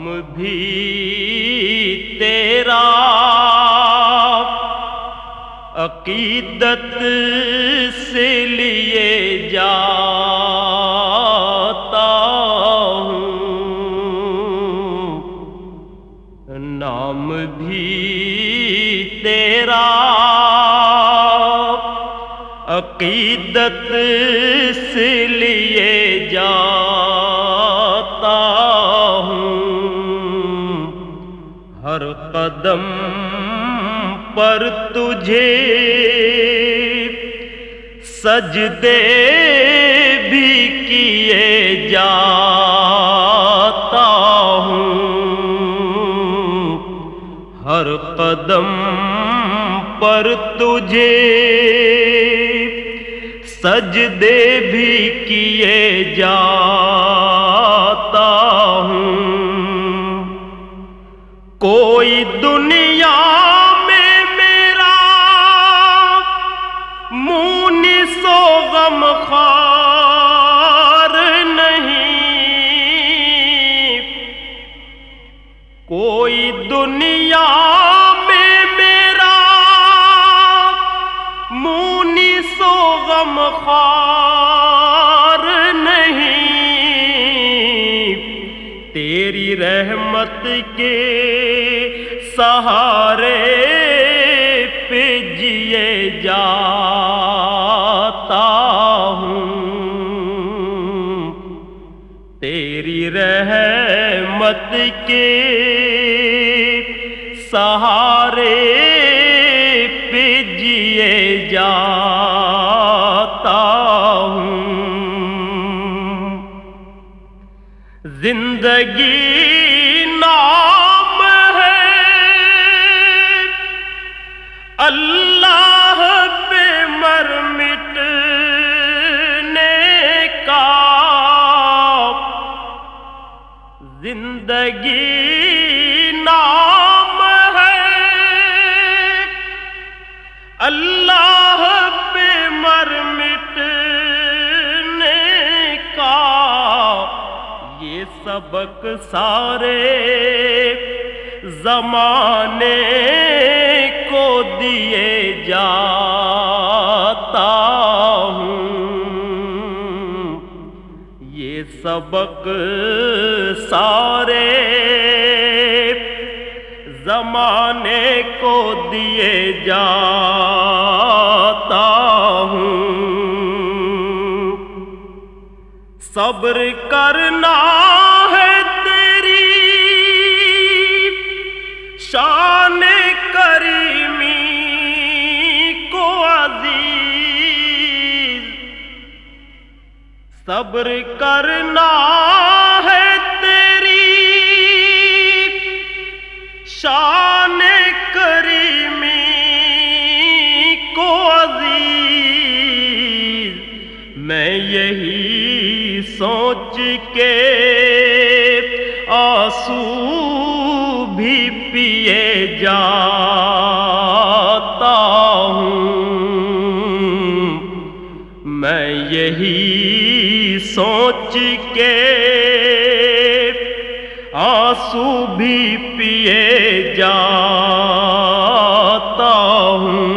نام بھی تیرا عقیدت سے لیے جاتا ہوں۔ نام بھی تیرا عقیدت سے لیے ہر قدم پر تجھے سجدے بھی کیے جاتا ہوں ہر قدم پر تجھے سجدے بھی کیے جاتا کوئی دنیا میں میرا مون سو غم خار نہیں۔ کوئی دنیا میں میرا مونی سو غم خار نہیں۔ تیری رحمت کے سہارے پہ جیے جاتا ہوں۔ تیری رحمت کے سہارے پہ جیے جاتا ہوں۔ زندگی اللہ پہ مر مٹنے کا زندگی نام ہے۔ اللہ پہ مر مٹنے کا یہ سبق سارے زمانے دیے جاتا ہوں۔ یہ سبق سارے زمانے کو دیے جاتا ہوں۔ صبر کرنا صبر کرنا ہے تیری۔ شان کریمی کو عزیز، میں یہی سوچ کے آنسو بھی پیے جاتا یہی سوچ کے آنسو بھی پیے جاتا ہوں۔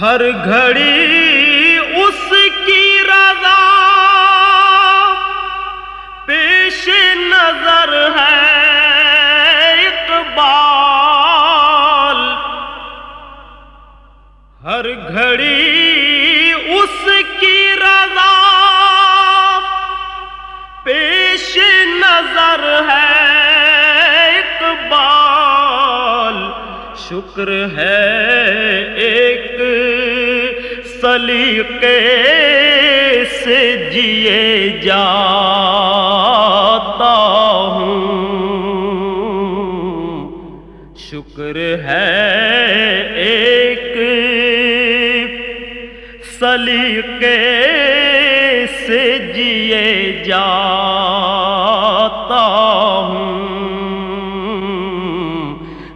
ہر گھڑی ہر گھڑی اس کی رضا پیش نظر ہے اقبال۔ شکر ہے ایک سلیقے سے جیے جاتا سلیقے سے جیے جاتا ہوں۔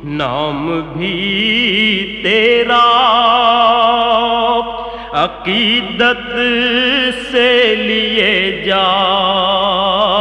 نام بھی تیرا عقیدت سے لیے جاتا